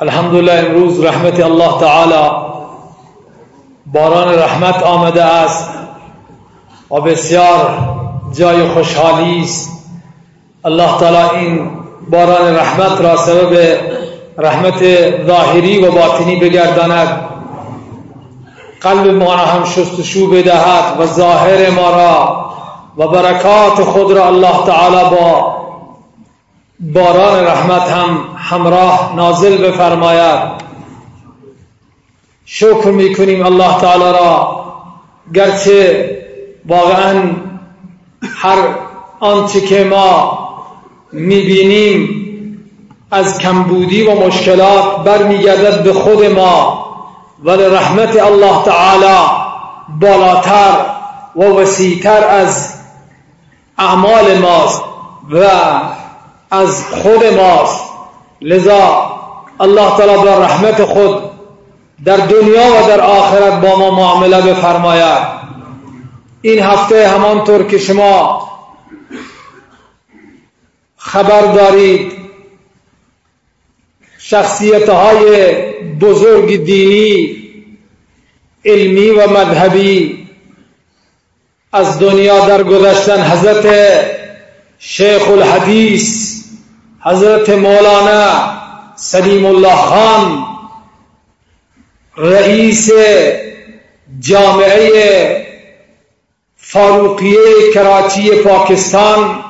الحمدلله امروز رحمت الله تعالی باران رحمت آمده است و بسیار جای خوشحالی است الله تعالی این باران رحمت را سبب رحمت ظاهری و باطنی بگرداند قلب ما را هم شستشو بدهد و ظاهر ما را و برکات خود را الله تعالی با باران رحمت هم همراه نازل بفرماید. شکر می‌کنیم الله تعالی را. گرچه واقعا هر آنچه که ما می‌بینیم از کمبودی و مشکلات برمیگردد به خود ما. ولی رحمت الله تعالی بالاتر و وسیعتر از اعمال ماست و از خود ماست. لذا الله تعالی با رحمت خود در دنیا و در آخرت با ما معامله بفرماید. این هفته همانطور که شما خبر دارید شخصیت های بزرگ دینی علمی و مذهبی از دنیا در گذشتن حضرت شیخ الحدیث حضرت مولانا سلیم الله خان رئیس جامعه فاروقیه کراچی پاکستان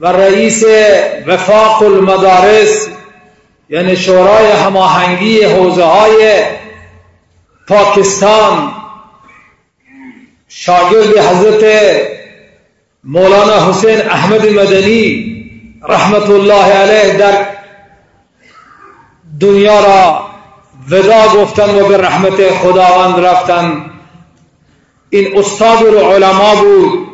و رئیس وفاق المدارس یعنی شورای هماهنگی حوزه های پاکستان شاگرد حضرت مولانا حسین احمد مدنی رحمت الله علیه در دنیا را ودا گفتن و به رحمت خداوند رفتن. این استاد و علما بود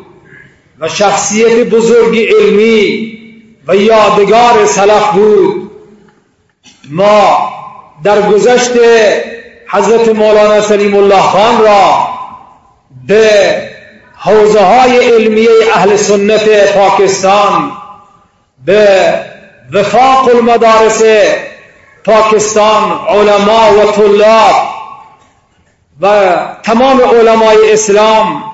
و شخصیت بزرگ علمی و یادگار سلف بود. ما در گذشت حضرت مولانا سلیم الله خان را به حوزه های علمیه اهل سنت پاکستان به وفاق المدارس پاکستان علما و طلاب و تمام علمای اسلام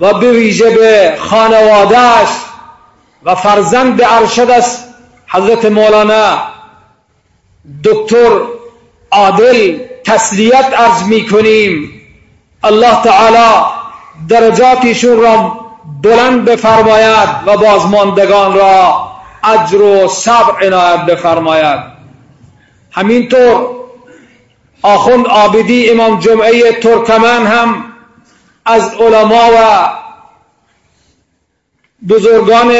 و به ویژه به خانوادهش و فرزند ارشد حضرت مولانا دکتر عادل تسلیت ارز می کنیم الله تعالی درجاتشون را بلند بفرماید و بازماندگان را اجر و صبر عنایت بفرماید. همینطور آخوند آبدی امام جمعه ترکمن هم از علما و بزرگان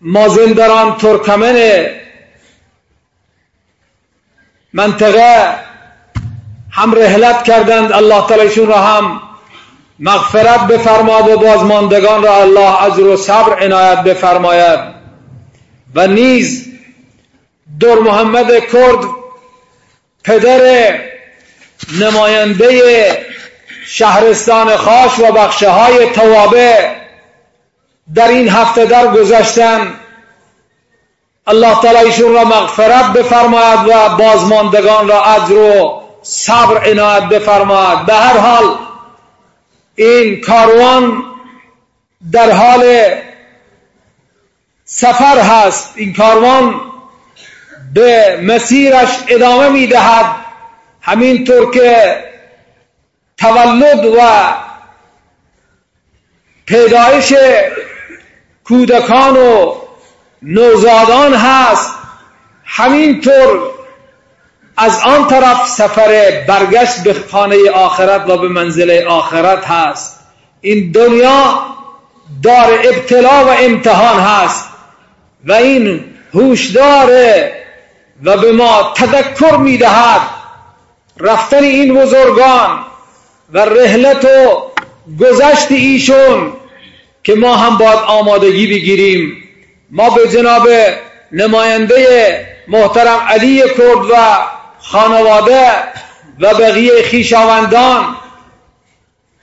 مازندران ترکمن منطقه هم رحلت کردند. الله تعالیشون را هم مغفرت بفرماد و بازماندگان را الله اجر و صبر عنایت بفرماید. و نیز دور محمد کرد پدر نماینده شهرستان خاش و بخشه های توابه در این هفته در گذشتن الله تعالی ایشون را مغفرت بفرماید و بازماندگان را اجر و صبر عنایت بفرماید. به هر حال این کاروان در حال سفر هست. این کاروان به مسیرش ادامه می‌دهد. همینطور که تولد و پیدایش کودکان و نوزادان هست همینطور از آن طرف سفر برگشت به خانه آخرت و به منزل آخرت هست. این دنیا دار ابتلا و امتحان هست و این هوشدار و به ما تذکر می‌دهد. رفتن این بزرگان و رحلت و گذشت ایشون که ما هم باید آمادگی بگیریم. ما به جناب نماینده محترم علی کرد و خانواده و بقیه خیشاوندان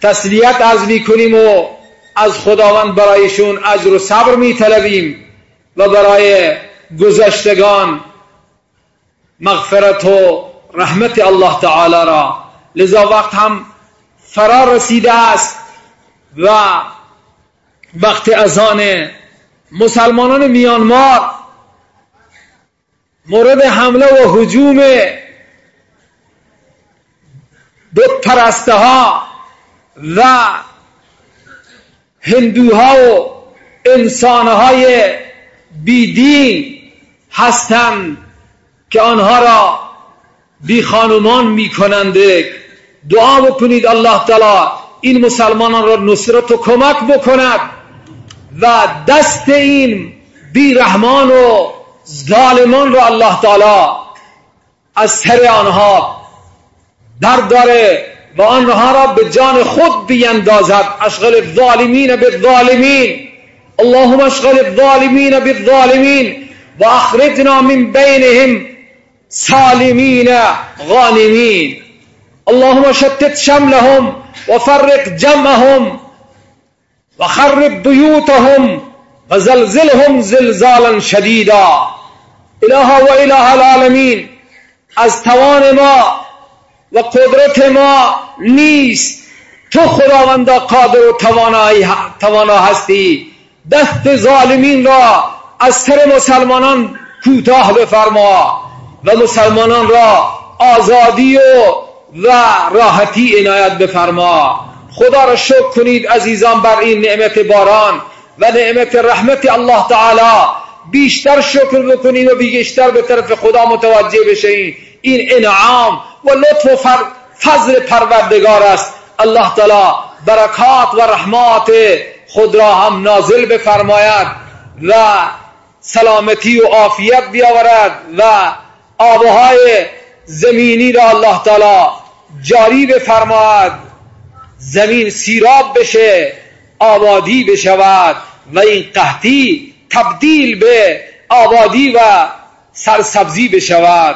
تسلیت از می‌کنیم و از خداوند برایشون اجر و صبر میطلبیم و برای گذشتگان مغفرت و رحمت الله تعالی را. لذا وقت هم فرار رسیده است و وقت ازان مسلمانان میانمار مورد حمله و حجوم بت پرسته ها و هندوها و انسانهای بیدین هستند که آنها را بی خانمان می دعا بکنید الله تعالی این مسلمانان را نصرت و کمک بکند و دست این بیرحمان و ظالمان را الله تعالی از سر آنها برداره و آنها را به جان خود بیندازد. اشغل الظالمین بالظالمین. اللهم اشغل الظالمین بالظالمین و اخرجنا من بینهم سالمین غانمین. اللهم شتت شملهم وفرق جمعهم وخرب بيوتهم وزلزلهم زلزالا شديدا اله و اله العالمین از توان ما و قدرت ما نیست. تو خداوندا قادر و توانا هستی. دست ظالمین را از سر مسلمانان کوتاه بفرما و مسلمانان را آزادی و و راحتی عنایت بفرما. خدا را شکر کنید عزیزان بر این نعمت باران و نعمت رحمت الله تعالی. بیشتر شکر بکنید و بیشتر به طرف خدا متوجه بشین. این انعام و لطف و فضل پروردگار است. الله تعالی برکات و رحمات خود را هم نازل بفرماید و سلامتی و عافیت بیاورد و آبهای زمینی را الله تعالی جاری بفرماید. زمین سیراب بشه آبادی بشود و این قحطی تبدیل به آبادی و سرسبزی بشود.